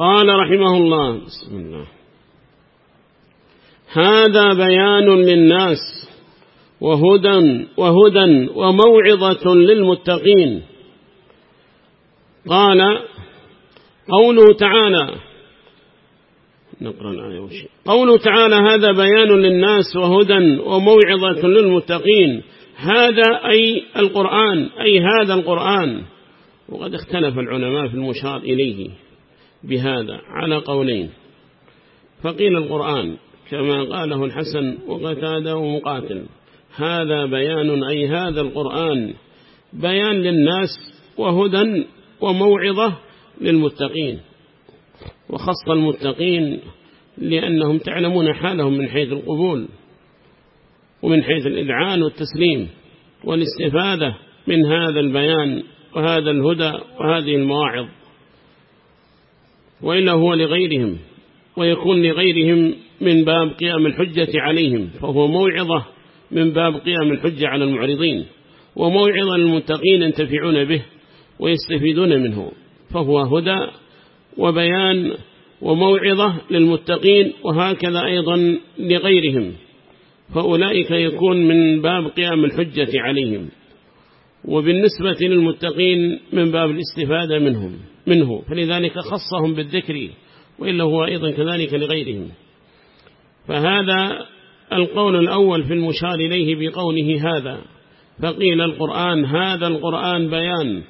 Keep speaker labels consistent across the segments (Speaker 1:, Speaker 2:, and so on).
Speaker 1: قال رحمه الله. بسم الله. هذا بيان للناس وهدى وهدى وموعظة للمتقين. قال قوله تعالى نقرأ الآية قوله تعالى هذا بيان للناس وهدى وموعظة للمتقين. هذا أي القرآن أي هذا القرآن. وقد اختلف العلماء في المشار إليه. بهذا على قولين. فقيل القرآن كما قاله الحسن وقتاده ومقاتل هذا بيان أي هذا القرآن بيان للناس وهدى وموعظة للمتقين. وخص المتقين لأنهم تعلمون حالهم من حيث القبول ومن حيث الإذعان والتسليم والاستفادة من هذا البيان وهذا الهدى وهذه المواعظ. وإلا هو لغيرهم ويكون لغيرهم من باب قيام الحجة عليهم فهو موعظة من باب قيام الحجة على المعرضين وموعظة للمتقين ينتفعون به ويستفيدون منه فهو هدى وبيان وموعظة للمتقين وهكذا أيضا لغيرهم فأولئك يكون من باب قيام الحجة عليهم وبالنسبة للمتقين من باب الاستفادة منهم. منه. فلذلك خصهم بالذكر وإلا هو أيضا كذلك لغيرهم. فهذا القول الأول في المشار إليه بقوله هذا. فقيل القرآن هذا القرآن بيان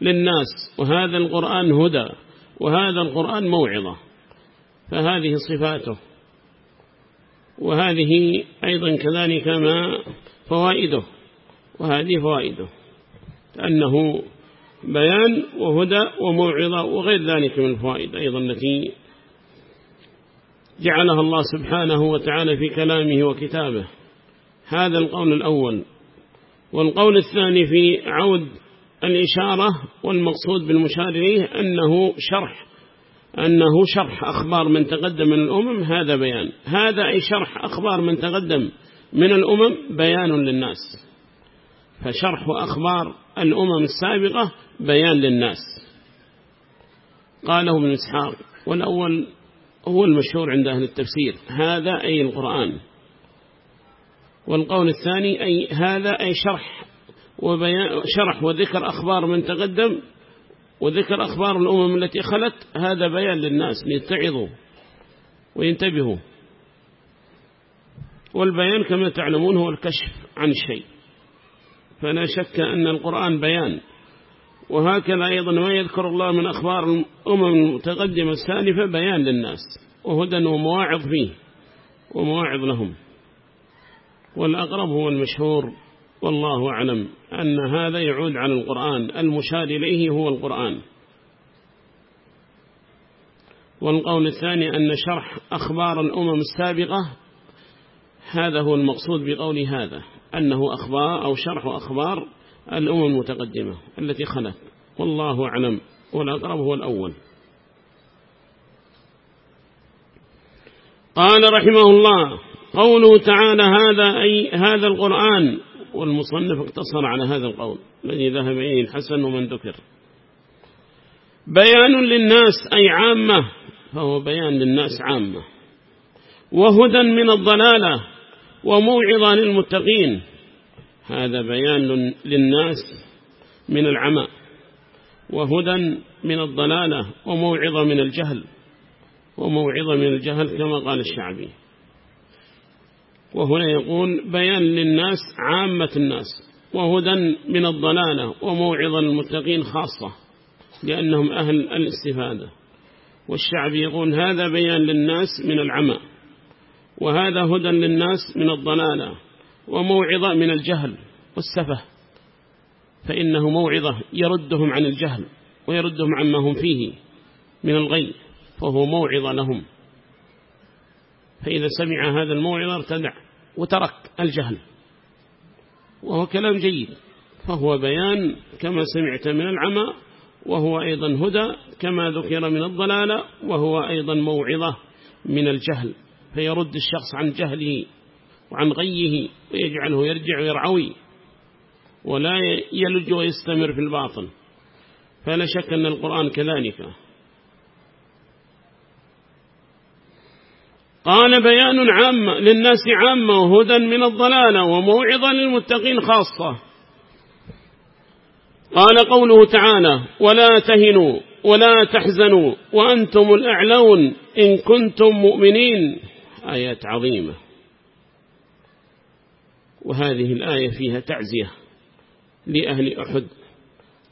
Speaker 1: للناس وهذا القرآن هدى وهذا القرآن موعظة. فهذه صفاته. وهذه أيضا كذلك ما فوائده. وهذه فوائده. أنه بيان وهدى وموعظة وغير ذلك من الفوائد. أيضا التي جعلها الله سبحانه وتعالى في كلامه وكتابه. هذا القول الأول. والقول الثاني في عود الإشارة والمقصود بالمشار إليه أنه شرح. أنه شرح أخبار من تقدم من الأمم هذا بيان. هذا أي شرح أخبار من تقدم من الأمم بيان للناس. فشرح أخبار الأمم السابقة بيان للناس. قاله ابن إسحاق والأول هو المشهور عند أهل التفسير هذا أي القرآن؟ والقول الثاني أي هذا أي شرح وبيان شرح وذكر أخبار من تقدم وذكر أخبار الأمم التي خلت هذا بيان للناس ليتعظوا وينتبهوا. والبيان كما تعلمون هو الكشف عن الشيء فلا شك أن القرآن بيان. وهكذا أيضا ما يذكر الله من أخبار الأمم المتقدمة السالفة بيان للناس وهدى ومواعظ فيه ومواعظ لهم. والأقرب هو المشهور والله أعلم أن هذا يعود على القرآن المشار إليه هو القرآن. والقول الثاني أن شرح أخبار الأمم السابقة هذا هو المقصود بقول هذا. أنه أخبار أو شرح أخبار الأمم المتقدمة التي خلت. والله أعلم. والأقرب هو الأول. قال رحمه الله قوله تعالى هذا أي هذا القرآن والمصنف اقتصر على هذا القول الذي ذهب إليه الحسن ومن ذكر. بيان للناس أي عامة فهو بيان للناس عامة. وهدى من الضلالة وموعظة للمتقين. هذا بيان للناس من العمى وهدى من الضلالة وموعظة من الجهل وموعظة من الجهل كما قال الشعبي. وهنا يقول بيان للناس عامة الناس وهدى من الضلالة وموعظة للمتقين خاصة لأنهم أهل الاستفادة. والشعب يقول هذا بيان للناس من العمى وهذا هدى للناس من الضلالة وموعظة من الجهل والسفة. فإنه موعظة يردهم عن الجهل ويردهم عما هم فيه من الغي فهو موعظة لهم. فإذا سمع هذا الموعظة ارتدع وترك الجهل. وهو كلام جيد فهو بيان كما سمعت من العمى وهو أيضا هدى كما ذكر من الضلالة وهو أيضا موعظة من الجهل. فيرد الشخص عن جهله وعن غيه ويجعله يرجع ويرعوي ولا يلج ويستمر في الباطل فلا شك أن القرآن كذلك. قال بيان عام للناس عامة وهدى من الضلالة وموعظة للمتقين خاصة. قال قوله تعالى ولا تهنوا ولا تحزنوا وأنتم الأعلون إن كنتم مؤمنين. آيات عظيمة. وهذه الآية فيها تعزية لأهل أحد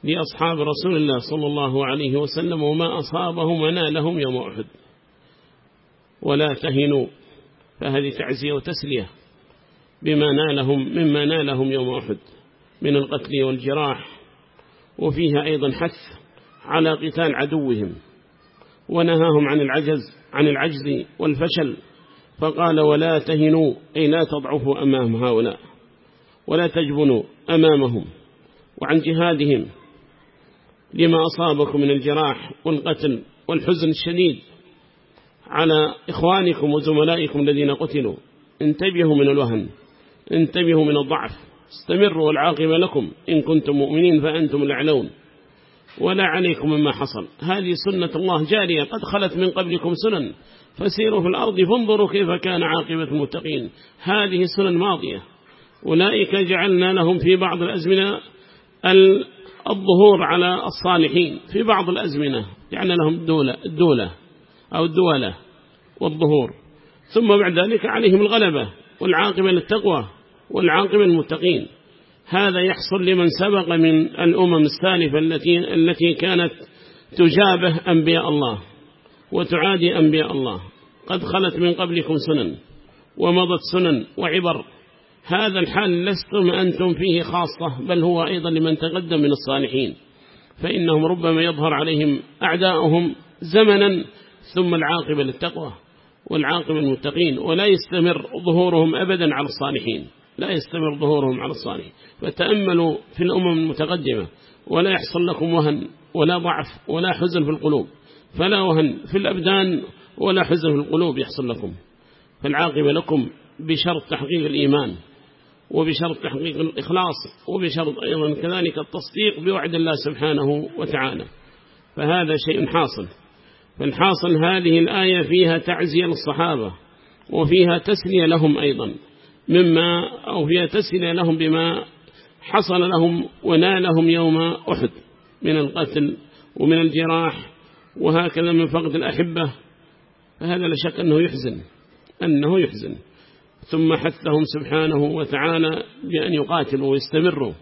Speaker 1: لأصحاب رسول الله صلى الله عليه وسلم وما أصابهم ونالهم يوم أحد. ولا تهنوا فهذه تعزية وتسلية بما نالهم مما نالهم يوم أحد من القتل والجراح. وفيها أيضا حث على قتال عدوهم ونهاهم عن العجز عن العجز والفشل. فقال ولا تهنوا أي لا تضعفوا أمام هؤلاء ولا تجبنوا أمامهم وعن جهادهم لما أصابكم من الجراح والقتل والحزن الشديد على إخوانكم وزملائكم الذين قتلوا. انتبهوا من الوهن انتبهوا من الضعف استمروا والعاقبة لكم إن كنتم مؤمنين فأنتم الأعلون. ولا عليكم مما حصل. هذه سنة الله جارية قد خلت من قبلكم سنن فسيروا في الأرض فانظروا كيف كان عاقبة المتقين. هذه سنن ماضية أولئك جعلنا لهم في بعض الأزمنة الظهور على الصالحين. في بعض الأزمنة يعني لهم الدولة, الدولة أو الدولة والظهور. ثم بعد ذلك عليهم الغلبة والعاقبة للتقوى والعاقبة للمتقين. هذا يحصل لمن سبق من الأمم السالفة التي, التي كانت تجابه أنبياء الله. وتعادي أنبياء الله. قد خلت من قبلكم سنن ومضت سنن وعبر. هذا الحال لستم أنتم فيه خاصة بل هو أيضا لمن تقدم من الصالحين. فإنهم ربما يظهر عليهم أعداؤهم زمنا ثم العاقبة للتقوى والعاقبة المتقين ولا يستمر ظهورهم أبدا على الصالحين. لا يستمر ظهورهم على الصالحين. فتأملوا في الأمم المتقدمة ولا يحصل لكم وهن ولا ضعف ولا حزن في القلوب. فلا وهن في الأبدان ولا حزن في القلوب يحصل لكم. فالعاقبة لكم بشرط تحقيق الإيمان وبشرط تحقيق الإخلاص وبشرط أيضا كذلك التصديق بوعد الله سبحانه وتعالى. فهذا شيء حاصل. فالحاصل هذه الآية فيها تعزية للصحابة وفيها تسلية لهم أيضا مما أو فيها تسلية لهم بما حصل لهم ونالهم يوم أحد من القتل ومن الجراح وهكذا من فقد الأحبة فهذا لا شك أنه يحزن أنه يحزن. ثم حثهم سبحانه وتعالى بأن يقاتلوا ويستمروا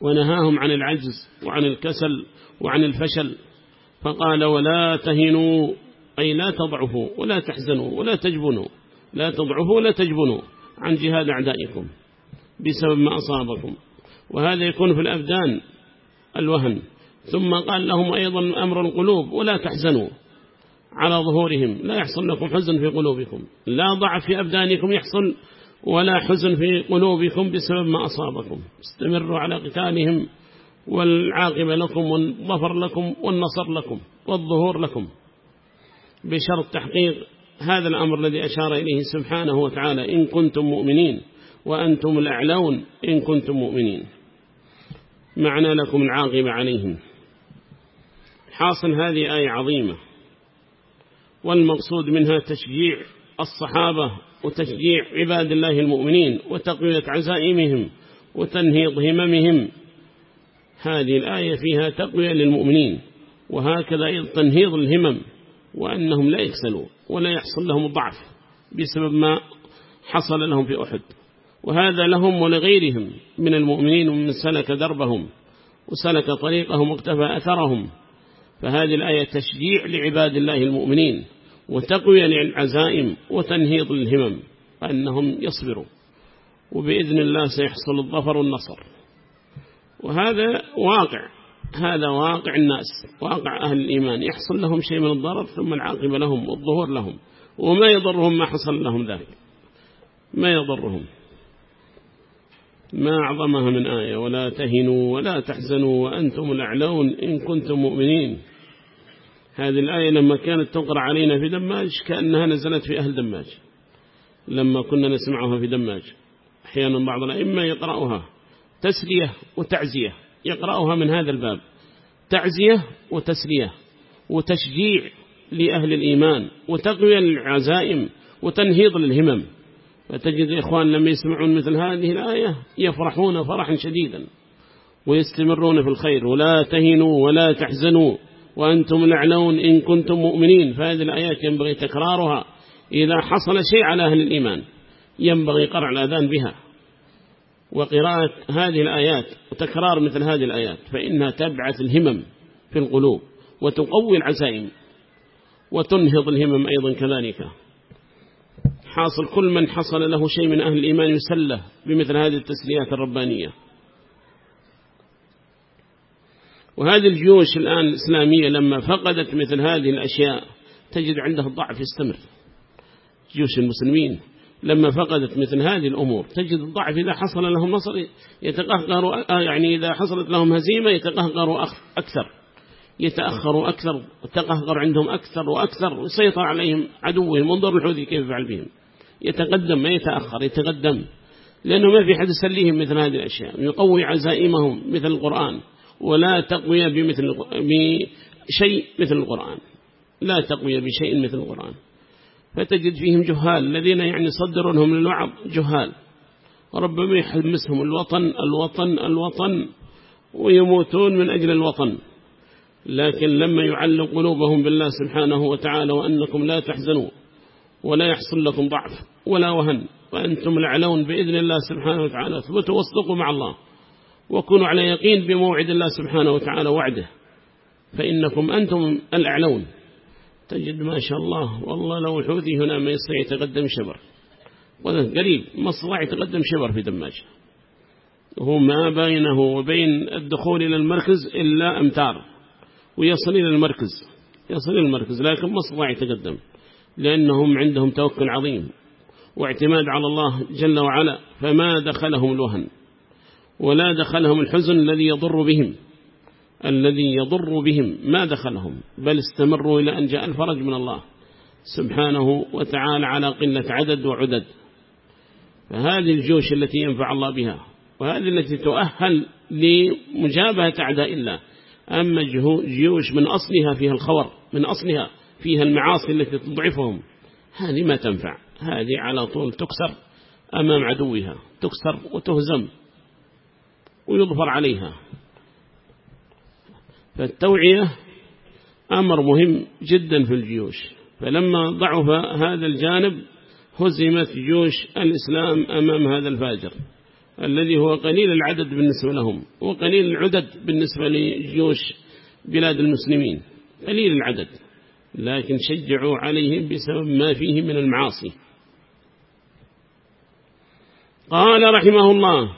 Speaker 1: ونهاهم عن العجز وعن الكسل وعن الفشل. فقال ولا تهنوا أي لا تضعفوا ولا تحزنوا ولا تجبنوا لا تضعفوا ولا تجبنوا عن جهاد أعدائكم بسبب ما أصابكم. وهذا يكون في الأبدان الوهن. ثم قال لهم أيضا أمر القلوب ولا تحزنوا على ظهورهم لا يحصل لكم حزن في قلوبكم لا ضعف في أبدانكم يحصل ولا حزن في قلوبكم بسبب ما أصابكم. استمروا على قتالهم والعاقبة لكم والظفر لكم والنصر لكم والظهور لكم. بشرط تحقيق هذا الأمر الذي أشار إليه سبحانه وتعالى إن كنتم مؤمنين وأنتم الأعلون إن كنتم مؤمنين. معنى لكم العاقبة عليهم. حاصل هذه آية عظيمة. والمقصود منها تشجيع الصحابة وتشجيع عباد الله المؤمنين وتقوية عزائمهم وتنهيض هممهم. هذه الآية فيها تقوية للمؤمنين وهكذا تنهيض الهمم وأنهم لا يكسلوا ولا يحصل لهم ضعف بسبب ما حصل لهم في أحد. وهذا لهم ولغيرهم من المؤمنين ومن سلك دربهم وسلك طريقهم واقتفى أثرهم. فهذه الآية تشجيع لعباد الله المؤمنين وتقوية للعزائم وتنهيض الهمم أنهم يصبروا. وبإذن الله سيحصل الظفر والنصر. وهذا واقع هذا واقع الناس واقع أهل الإيمان. يحصل لهم شيء من الضرر ثم العاقبة لهم والظهور لهم وما يضرهم ما حصل لهم ذلك. ما يضرهم. ما أعظمها من آية ولا تهنوا ولا تحزنوا وأنتم الأعلون إن كنتم مؤمنين. هذه الآية لما كانت تقرأ علينا في دماج كأنها نزلت في أهل دماج. لما كنا نسمعها في دماج أحيانا بعض الأئمة يقرأها. تسلية وتعزية. يقرأها من هذا الباب. تعزية وتسلية وتشجيع لأهل الإيمان وتقوية للعزائم وتنهيض للهمم. فتجد إخوان لما يسمعون مثل هذه الآية يفرحون فرحا شديدا ويستمرون في الخير ولا تهنوا ولا تحزنوا وأنتم الأعلون إن كنتم مؤمنين. فهذه الآيات ينبغي تكرارها. إذا حصل شيء على أهل الإيمان ينبغي قرع الأذان بها. وقراءة هذه الآيات وتكرار مثل هذه الآيات فإنها تبعث الهمم في القلوب وتقوي العزائم وتنهض الهمم أيضا كذلك. حاصل كل من حصل له شيء من أهل الإيمان يسله بمثل هذه التسليات الربانية. وهذه الجيوش الآن الإسلامية لما فقدت مثل هذه الأشياء تجد عندها الضعف يستمر جيوش المسلمين لما فقدت مثل هذه الأمور تجد الضعف إذا حصل لهم نصر يتقهقروا يعني إذا حصلت لهم هزيمة يتقهقروا أكثر. يتأخروا أكثر وتقهقر عندهم أكثر وأكثر وسيطر عليهم عدوهم. انظر الحوثي كيف يفعل بهم. يتقدم ما يتأخر يتقدم. لأنه ما في حد يسليهم مثل هذه الأشياء يقوي عزائمهم مثل القرآن ولا تقوية بمثل بشيء مثل القرآن. لا تقوية بشيء مثل القرآن. فتجد فيهم جهال الذين يعني صدرونهم للوعظ جهال. وربما يحمسهم الوطن الوطن الوطن ويموتون من أجل الوطن. لكن لما يعلق قلوبهم بالله سبحانه وتعالى وأنكم لا تحزنوا ولا يحصل لكم ضعف ولا وهن وأنتم الأعلون بإذن الله سبحانه وتعالى اثبتوا واصدقوا مع الله وكونوا على يقين بموعد الله سبحانه وتعالى وعده فإنكم أنتم الأعلون. تجد ما شاء الله والله لو الحوثي هنا ما يستطيع يتقدم شبر. قريب ما استطاع يتقدم شبر في دماج هو ما بينه وبين الدخول إلى المركز إلا أمتار. ويصل إلى المركز يصل إلى المركز لكن ما استطاع يتقدم لأنهم عندهم توكل عظيم واعتماد على الله جل وعلا فما دخلهم الوهن ولا دخلهم الحزن الذي يضر بهم الذي يضر بهم ما دخلهم بل استمروا إلى أن جاء الفرج من الله سبحانه وتعالى على قلة عدد وعدد. فهذه الجيوش التي ينفع الله بها وهذه التي تؤهل لمجابهة أعداء الله أما جيوش من أصلها فيها الخور من أصلها فيها المعاصي التي تضعفهم هذه ما تنفع هذه على طول تكسر أمام عدوها تكسر وتهزم ويظفر عليها. فالتوعية أمر مهم جدا في الجيوش. فلما ضعف هذا الجانب هزمت جيوش الإسلام أمام هذا الفاجر. الذي هو قليل العدد بالنسبة لهم وقليل العدد بالنسبة لجيوش بلاد المسلمين قليل العدد لكن شجعوا عليهم بسبب ما فيه من المعاصي. قال رحمه الله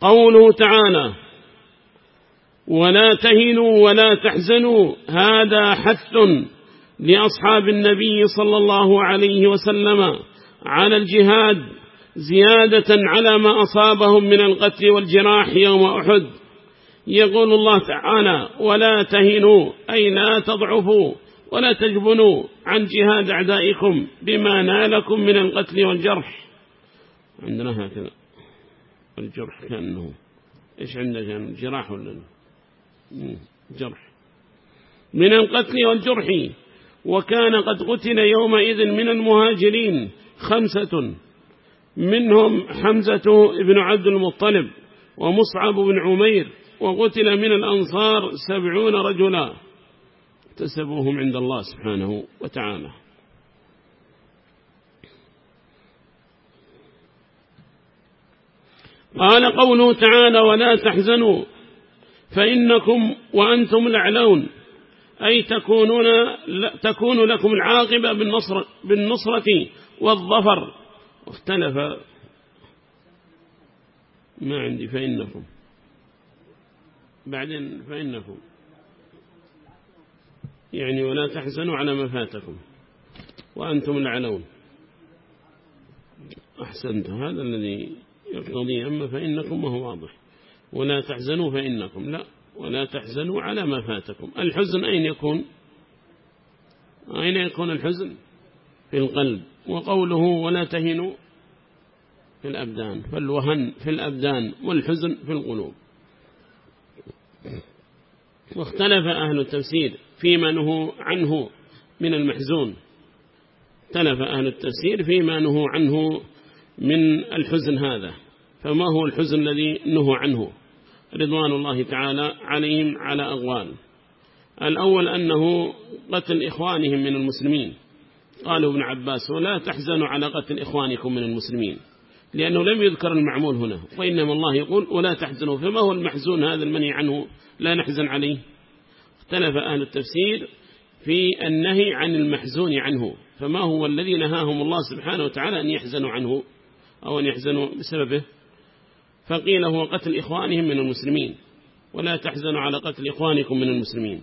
Speaker 1: قوله تعالى ولا تهنوا ولا تحزنوا هذا حث لأصحاب النبي صلى الله عليه وسلم على الجهاد زيادة على ما أصابهم من القتل والجراح يوم أحد. يقول الله تعالى ولا تهنوا أي لا تضعفوا ولا تجبنوا عن جهاد أعدائكم بما نالكم من القتل والجرح. عندنا هكذا. الجرح كأنه إيش عندنا كان جراح ولا جرح. من القتل والجرح. وكان قد قتل يومئذ من المهاجرين خمسة. منهم حمزة بن عبد المطلب ومصعب بن عمير وقتل من الأنصار سبعون رجلا. تسبوهم عند الله سبحانه وتعالى. قال قوله تعالى ولا تحزنوا فإنكم وأنتم الأعلون. أي تكونون تكون لكم العاقبة بالنصر بالنصرة والظفر. واختلف. ما عندي فإنكم. بعدين فإنكم. يعني ولا تحزنوا على ما فاتكم. وأنتم العلون أحسنت. هذا الذي يقتضي أما فإنكم وهو واضح. ولا تحزنوا فإنكم. لا. ولا تحزنوا على ما فاتكم. الحزن أين يكون؟ أين يكون الحزن؟ في القلب. وقوله ولا تهنوا في الأبدان فالوهن في الأبدان والحزن في القلوب. واختلف أهل التفسير فيما نهوا عنه من المحزون. اختلف أهل التفسير فيما نهوا عنه من الحزن هذا فما هو الحزن الذي نهوا عنه؟ رضوان الله تعالى عليهم على أغوال. الأول أنه قتل إخوانهم من المسلمين. قالوا ابن عباس ولا تحزنوا على قتل إخوانكم من المسلمين لأنه لم يذكر المعمول هنا وإنما الله يقول ولا تحزنوا فما هو المحزون هذا المني عنه؟ لا نحزن عليه. اختلف أهل التفسير في النهي عن المحزون عنه فما هو الذي نهاهم الله سبحانه وتعالى أن يحزنوا عنه أو أن يحزنوا بسببه؟ فقيل هو قتل إخوانهم من المسلمين ولا تحزنوا على قتل إخوانكم من المسلمين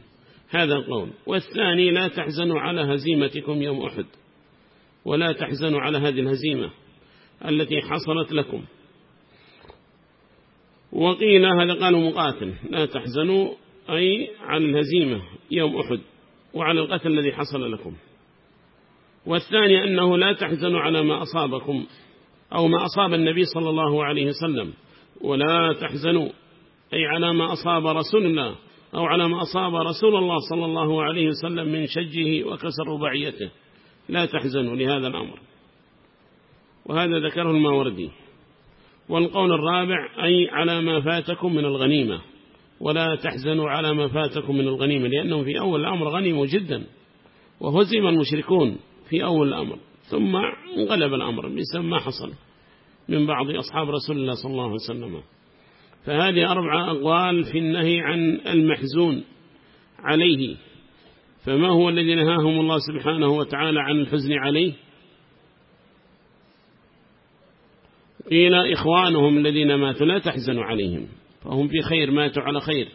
Speaker 1: هذا قول والثاني لا تحزنوا على هزيمتكم يوم أحد. ولا تحزنوا على هذه الهزيمة التي حصلت لكم. وقيل هذا قالوا مقاتل لا تحزنوا أي على الهزيمة يوم أحد وعلى القتل الذي حصل لكم. والثاني أنه لا تحزنوا على ما أصابكم أو ما أصاب النبي صلى الله عليه وسلم. ولا تحزنوا أي على ما أصاب رسول الله أو على ما أصاب رسول الله صلى الله عليه وسلم من شجه وكسر رباعيته. لا تحزنوا لهذا الأمر. وهذا ذكره الماوردي. والقول الرابع أي على ما فاتكم من الغنيمة. ولا تحزنوا على ما فاتكم من الغنيمة لأنهم في أول الأمر غنيموا جدا. وهزم المشركون في أول الأمر. ثم انقلب الأمر بسبب ما حصل من بعض أصحاب رسول الله صلى الله عليه وسلم. فهذه أربعة أقوال في النهي عن المحزون عليه. فما هو الذي نهاهم الله سبحانه وتعالى عن الحزن عليه؟ قيل إخوانهم الذين ماتوا لا تحزنوا عليهم فهم في خير ماتوا على خير.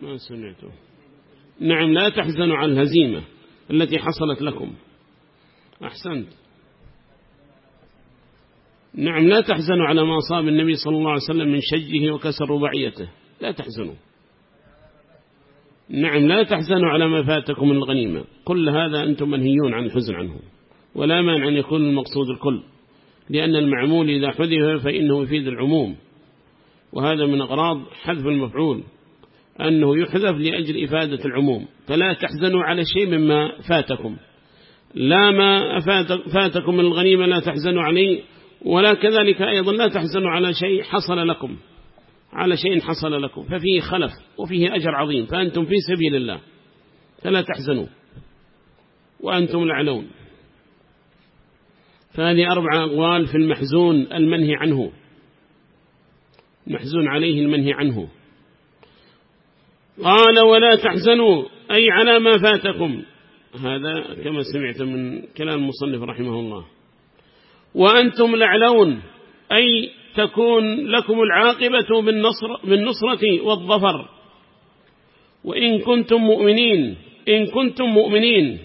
Speaker 1: ما سمعته. نعم لا تحزنوا على الهزيمة التي حصلت لكم. أحسنت. نعم لا تحزنوا على ما أصاب النبي صلى الله عليه وسلم من شجه وكسر رباعيته لا تحزنوا. نعم لا تحزنوا على ما فاتكم من الغنيمة. كل هذا أنتم منهيون عن الحزن عنه. ولا مانع أن يكون المقصود الكل. لأن المعمول إذا حذف فإنه يفيد العموم. وهذا من أغراض حذف المفعول. أنه يحذف لأجل إفادة العموم. فلا تحزنوا على شيء مما فاتكم. لا ما فاتكم من الغنيمة لا تحزنوا عليه ولا كذلك أيضا لا تحزنوا على شيء حصل لكم على شيء حصل لكم ففيه خلف وفيه أجر عظيم فأنتم في سبيل الله فلا تحزنوا وأنتم الأعلون فهذه أربع أقوال في المحزون المنهي عنه. محزون عليه المنهي عنه. قال ولا تحزنوا أي على ما فاتكم. هذا كما سمعت من كلام المصنف رحمه الله. وأنتم الأعلون أي تكون لكم العاقبة بالنصر بالنصرة والظفر. وإن كنتم مؤمنين إن كنتم مؤمنين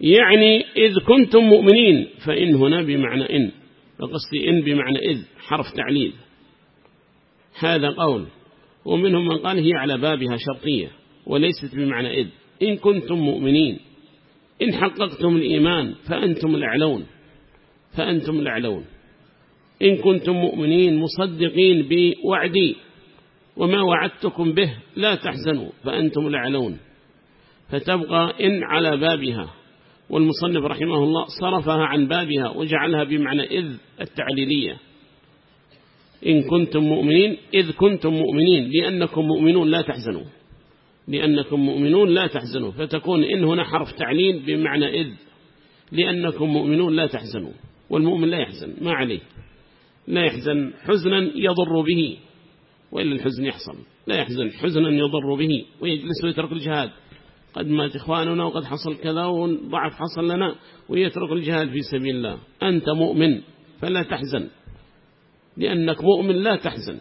Speaker 1: يعني إذ كنتم مؤمنين فإن هنا بمعنى إن. فقصدي إن بمعنى إذ حرف تعليل. هذا قول. ومنهم من قال هي على بابها شرطية وليست بمعنى إذ. إن كنتم مؤمنين إن حققتم الإيمان فأنتم الأعلون فأنتم الأعلون. إن كنتم مؤمنين مصدقين بوعدي وما وعدتكم به لا تحزنوا فأنتم الأعلون. فتبقى إن على بابها والمصنف رحمه الله صرفها عن بابها وجعلها بمعنى إذ التعليلية. إن كنتم مؤمنين إذ كنتم مؤمنين لأنكم مؤمنون لا تحزنوا. لأنكم مؤمنون لا تحزنوا فتكون إن هنا حرف تعليل بمعنى إذ لأنكم مؤمنون لا تحزنوا والمؤمن لا يحزن ما عليه. لا يحزن حزنا يضر به وإلا الحزن يحصل. لا يحزن حزنا يضر به ويجلس ويترك الجهاد. قد مات إخواننا وقد حصل كذا وضعف حصل لنا ويترك الجهاد في سبيل الله. أنت مؤمن فلا تحزن. لأنك مؤمن لا تحزن.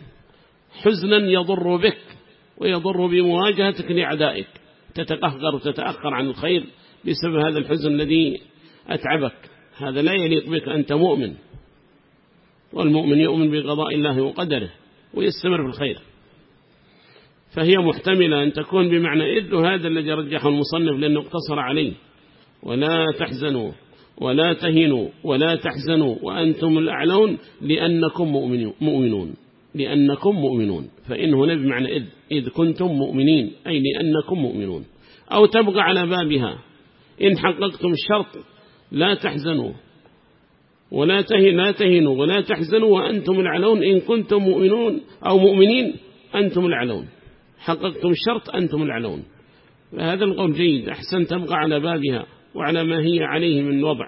Speaker 1: حزنا يضر بك. ويضر بمواجهتك لأعدائك. تتقهقر وتتأخر عن الخير بسبب هذا الحزن الذي أتعبك. هذا لا يليق بك أنت مؤمن. والمؤمن يؤمن بقضاء الله وقدره ويستمر في الخير. فهي محتملة أن تكون بمعنى إذ هذا الذي رجحه المصنف لأنه اقتصر عليه. ولا تحزنوا ولا تهنوا ولا تحزنوا وأنتم الأعلون لأنكم مؤمنون. لأنكم مؤمنون. فإن هنا بمعنى إذ إذ كنتم مؤمنين أي لأنكم مؤمنون. أو تبقى على بابها إن حققتم الشرط لا تحزنوا ولا لا تهنوا ولا تحزنوا وأنتم العلون. إن كنتم مؤمنون أو مؤمنين أنتم العلون. حققتم الشرط أنتم العلون. فهذا القول جيد. أحسن تبقى على بابها وعلى ما هي عليه من وضع.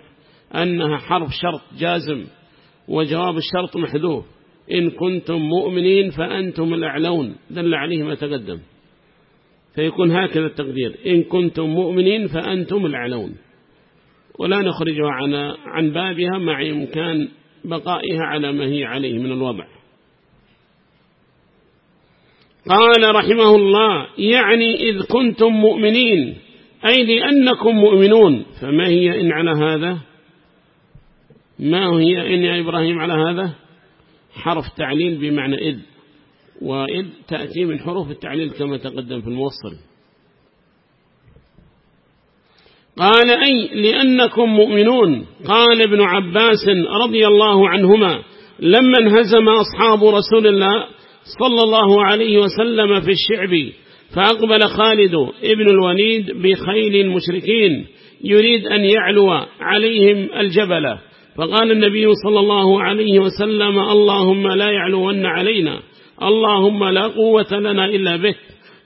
Speaker 1: أنها حرف شرط جازم وجواب الشرط محذوف. إن كنتم مؤمنين فأنتم الأعلون. دل عليه ما تقدم. فيكون هكذا التقدير. إن كنتم مؤمنين فأنتم الأعلون. ولا نخرجها عن, عن بابها مع إمكان بقائها على ما هي عليه من الوضع. قال رحمه الله يعني إذ كنتم مؤمنين أي لأنكم مؤمنون فما هي إن على هذا؟ ما هي إن يا إبراهيم على هذا؟ حرف تعليل بمعنى إذ وإذ تأتي من حروف التعليل كما تقدم في الموصل. قال أي لأنكم مؤمنون قال ابن عباس رضي الله عنهما لما انهزم أصحاب رسول الله صلى الله عليه وسلم في الشعب فأقبل خالد ابن الوليد بخيل المشركين يريد أن يعلو عليهم الجبل. فقال النبي صلى الله عليه وسلم اللهم لا يعلون علينا اللهم لا قوة لنا إلا بك.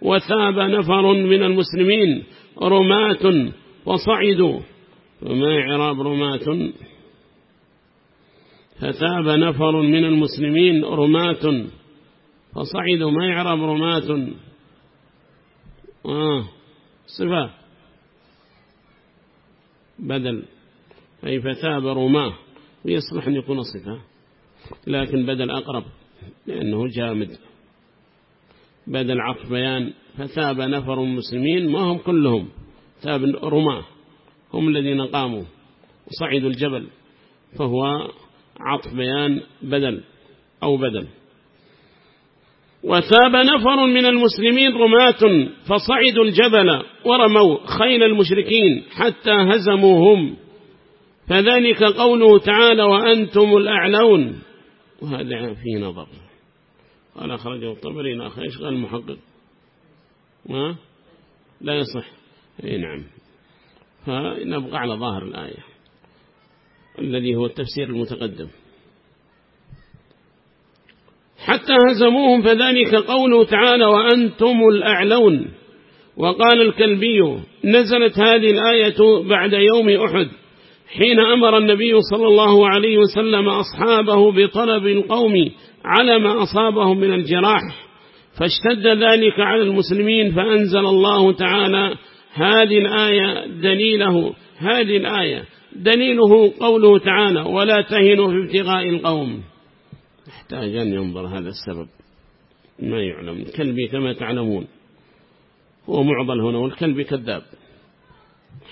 Speaker 1: وثاب نفر من المسلمين رماة وصعدوا وما إعراب رماة؟ فثاب نفر من المسلمين رماة فصعدوا ما إعراب رماة؟ آه صفة. بدل. أي فثاب رماه ويصلح أن يكون صفة. لكن بدل أقرب لأنه جامد. بدل عطف بيان فثاب نفر المسلمين ما هم كلهم. ثاب رماة. هم الذين قاموا. وصعدوا الجبل فهو عطف بيان بدل أو بدل. وثاب نفر من المسلمين رماة فصعدوا الجبل ورموا خيل المشركين حتى هزموهم. فذلك قوله تعالى وأنتم الأعلون. وهذا فيه نظر. قال أخرجه الطبري أخي إيش قال المحقق ما؟ لا يصح. أي نعم. فنبقى على ظاهر الآية. الذي هو التفسير المتقدم. حتى هزموهم فذلك قوله تعالى وأنتم الأعلون. وقال الكلبي نزلت هذه الآية بعد يوم أحد. حين أمر النبي صلى الله عليه وسلم أصحابه بطلب القوم على ما أصابهم من الجراح فاشتد ذلك على المسلمين فأنزل الله تعالى هذه الآية دليله هذه الآية دليله قوله تعالى ولا تهنوا في ابتغاء القوم يحتاج أن ينظر هذا السبب ما يعلم الكلب كما تعلمون هو معضل هنا والكلب كذاب.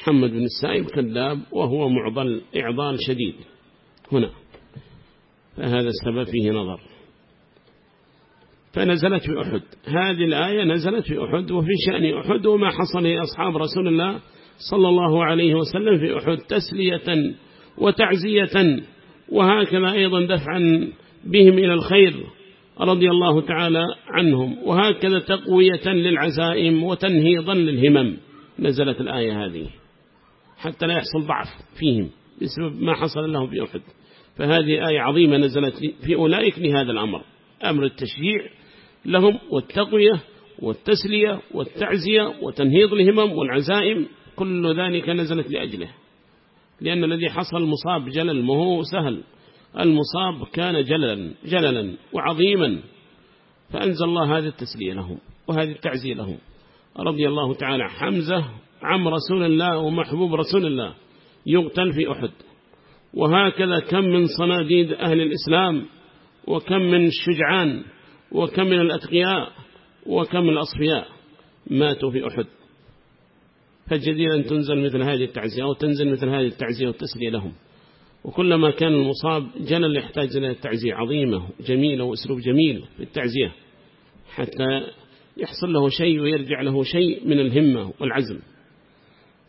Speaker 1: محمد بن السائب كذاب وهو معضل إعضال شديد. هنا. فهذا السبب فيه نظر. فنزلت في أحد. هذه الآية نزلت في أحد وفي شأن أحد وما حصل لأصحاب رسول الله صلى الله عليه وسلم في أحد تسلية وتعزية. وهكذا أيضا دفعا بهم إلى الخير رضي الله تعالى عنهم. وهكذا تقوية للعزائم وتنهيضا للهمم. نزلت الآية هذه. حتى لا يحصل ضعف فيهم بسبب ما حصل لهم في أحد. فهذه آية عظيمة نزلت في أولئك لهذا الأمر. أمر التشجيع لهم والتقوية والتسلية والتعزية وتنهيض الهمم والعزائم. كل ذلك نزلت لأجله. لأن الذي حصل مصاب جلل ما هو سهل. المصاب كان جللا جللا وعظيما. فأنزل الله هذه التسلية لهم وهذه التعزية لهم. رضي الله تعالى حمزة عم رسول الله ومحبوب رسول الله يقتل في أحد. وهكذا كم من صناديد أهل الإسلام وكم من الشجعان وكم من الأتقياء وكم من الأصفياء ماتوا في أحد. فجدير أن تنزل مثل هذه التعزية أو تنزل مثل هذه التعزية والتسلية لهم. وكلما كان المصاب جنل يحتاج إلى التعزية عظيمة جميلة وأسلوب جميل في التعزية حتى يحصل له شيء ويرجع له شيء من الهمة والعزم.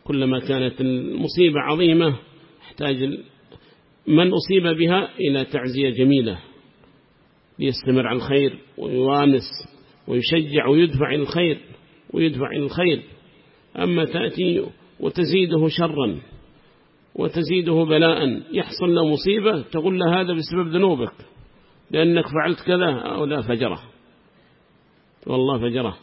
Speaker 1: كلما كانت المصيبة عظيمة يحتاج من أصيب بها إلى تعزية جميلة ليستمر على الخير ويوانس ويشجع ويدفع الخير ويدفع الخير. أما تأتي وتزيده شرا وتزيده بلاء يحصل له مصيبة تقول له هذا بسبب ذنوبك لأنك فعلت كذا أو لا فجرة. والله فجرة.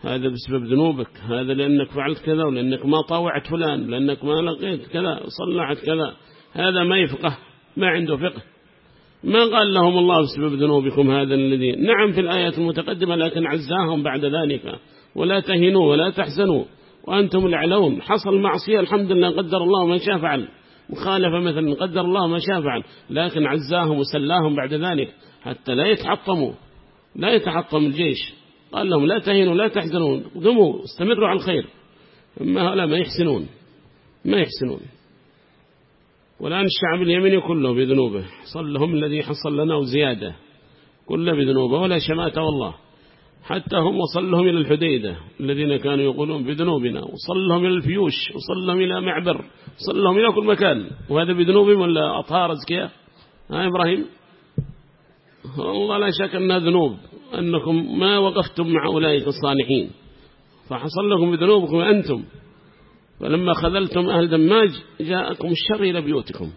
Speaker 1: هذا بسبب ذنوبك هذا لأنك فعلت كذا ولأنك ما طاوعت فلان لأنك ما لقيت كذا صلعت كذا. هذا ما يفقه ما عنده فقه. ما قال لهم الله بسبب ذنوبكم هذا الذي؟ نعم في الآيات المتقدمة لكن عزاهم بعد ذلك. ولا تهنوا ولا تحزنوا وأنتم الأعلون. حصل معصية الحمد لله قدر الله ما شاء فعل. مخالفة مثلا قدر الله ما شاء فعل. لكن عزاهم وسلاهم بعد ذلك حتى لا يتحطموا. لا يتحطم الجيش. قال لهم لا تهنوا لا تحزنوا قدموا استمروا على الخير. أما هؤلاء ما يحسنون ما يحسنون. والآن الشعب اليمني كله بذنوبه. حصل لهم الذي حصل لنا وزيادة كله بذنوبه ولا شماتة والله. حتى هم وصل لهم إلى الحديدة الذين كانوا يقولون بذنوبنا. وصل لهم إلى الفيوش وصل لهم إلى معبر وصل لهم إلى كل مكان. وهذا بذنوبهم ولا أطهار أزكياء؟ ها إبراهيم؟ والله لا شك أنها ذنوب أنكم ما وقفتم مع أولئك الصالحين. فحصل لكم بذنوبكم أنتم. فلما خذلتم أهل دماج جاءكم الشر إلى بيوتكم.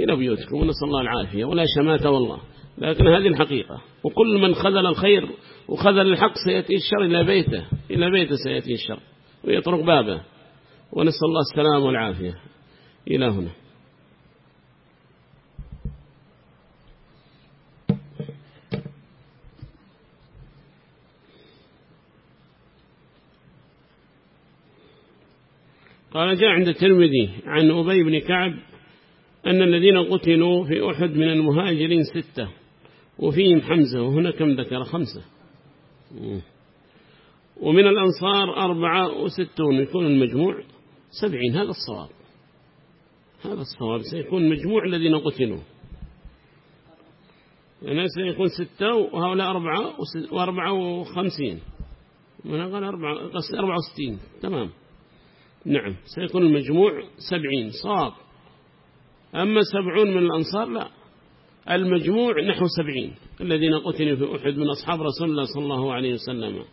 Speaker 1: إلى بيوتكم ونسأل الله العافية. ولا شماتة والله. لكن هذه الحقيقة. وكل من خذل الخير وخذل الحق سيأتي الشر إلى بيته. إلى بيته سيأتي الشر. ويطرق بابه. ونسأل الله السلام والعافية. إلى هنا. قال جاء عند الترمذي عن أبي بن كعب أن الذين قتلوا في أحد من المهاجرين ستة وفيهم حمزة وهنا كم ذكر؟ خمسة. ومن الأنصار أربعة وستون يكون المجموع سبعين. هذا الصواب. هذا الصواب. سيكون مجموع الذين قتلوا. يعني سيكون ستة وهؤلاء أربعة وأربعة وخمسين. من قال أربعة, أربعة وستين. تمام. نعم. سيكون المجموع سبعين. صواب أما سبعون من الأنصار لا. المجموع نحو سبعين. الذين قتلوا في أحد من أصحاب رسول الله صلى الله عليه وسلم.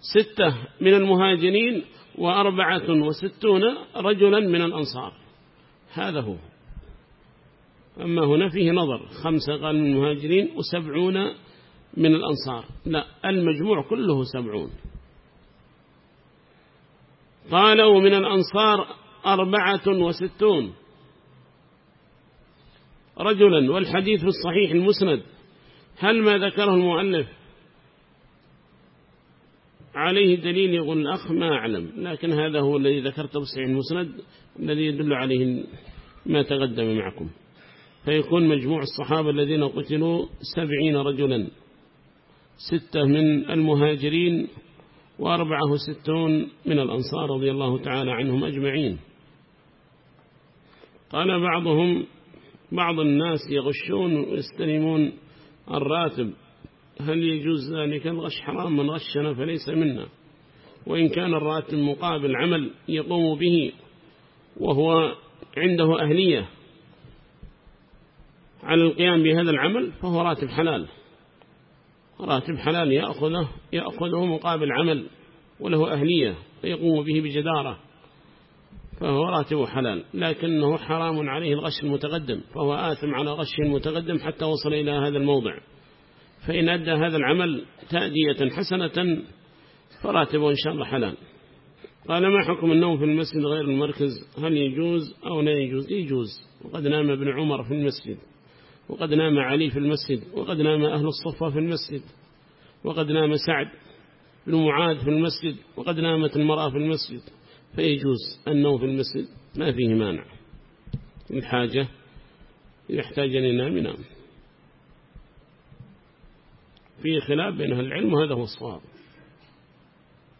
Speaker 1: ستة من المهاجرين وأربعة وستون رجلا من الأنصار. هذا هو. أما هنا فيه نظر. خمسة قال من المهاجرين وسبعون من الأنصار. لا. المجموع كله سبعون. قالوا من الأنصار أربعة وستون. رجلا والحديث في الصحيح المسند. هل ما ذكره المؤلف عليه دليل يقول الأخ ما أعلم لكن هذا هو الذي ذكرته في الصحيح المسند الذي يدل عليه ما تقدم معكم. فيكون مجموع الصحابة الذين قتلوا سبعين رجلا. ستة من المهاجرين وأربعة وستون من الأنصار رضي الله تعالى عنهم أجمعين. قال بعضهم بعض الناس يغشون ويستلمون الراتب. هل يجوز ذلك؟ الغش حرام من غشنا فليس منا. وإن كان الراتب مقابل عمل يقوم به وهو عنده أهلية على القيام بهذا العمل فهو راتب حلال. راتب حلال يأخذه, يأخذه مقابل عمل وله أهلية فيقوم به بجدارة فهو راتب حلال لكنه حرام عليه الغش المتقدم فهو آثم على غش المتقدم حتى وصل إلى هذا الموضع. فإن أدى هذا العمل تأدية حسنة فراتبه إن شاء الله حلال. قال ما حكم النوم في المسجد غير المركز؟ هل يجوز أو لا يجوز؟ يجوز وقد نام ابن عمر في المسجد. وقد نام علي في المسجد وقد نام أهل الصفة في المسجد وقد نام سعد بن معاذ في المسجد وقد نامت المرأة في المسجد فيجوز النوم في المسجد ما فيه مانع. الحاجة يحتاج أن ينام ينام فيه خلاف بين أهل العلم وهذا هو الصواب.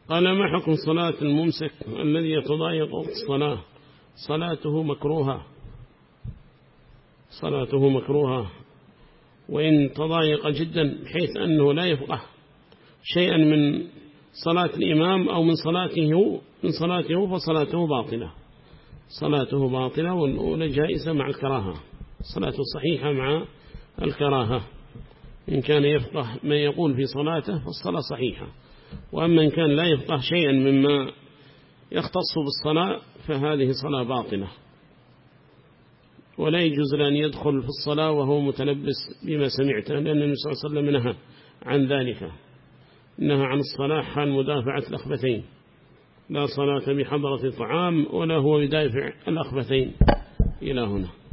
Speaker 1: قال ما حكم صلاة الممسك الذي يتضايق الصلاة؟ صلاته مكروهة. صلاته مكروهة. وإن تضايق جدا بحيث أنه لا يفقه شيئا من صلاة الإمام أو من صلاته من صلاته فصلاته باطلة. صلاته باطلة والأولى جائزة مع الكراهة. صلاته صحيحة مع الكراهة. إن كان يفقه ما يقول في صلاته فالصلاة صحيحة. وأما إن كان لا يفقه شيئا مما يختص بالصلاة فهذه صلاة باطلة. ولا يجوز لأن يدخل في الصلاة وهو متلبس بما سمعته لأن النبي صلى الله عليه وسلم نهى عن ذلك. نهى عن الصلاة حال مدافعة الأخبثين. لا صلاة بحضرة طعام ولا هو بدافع الأخبثين. إلى هنا.